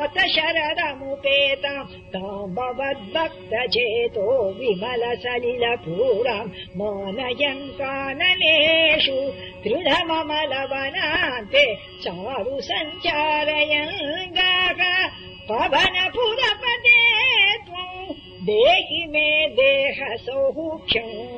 अथ शरदमुपेता त भवद्भक्तजेतो मानयन् काननेषु दृढममलवनान्ते चारु सञ्चारयन् गाका पवनपुरपदे त्वम् देहि मे देहसौमुख्यम्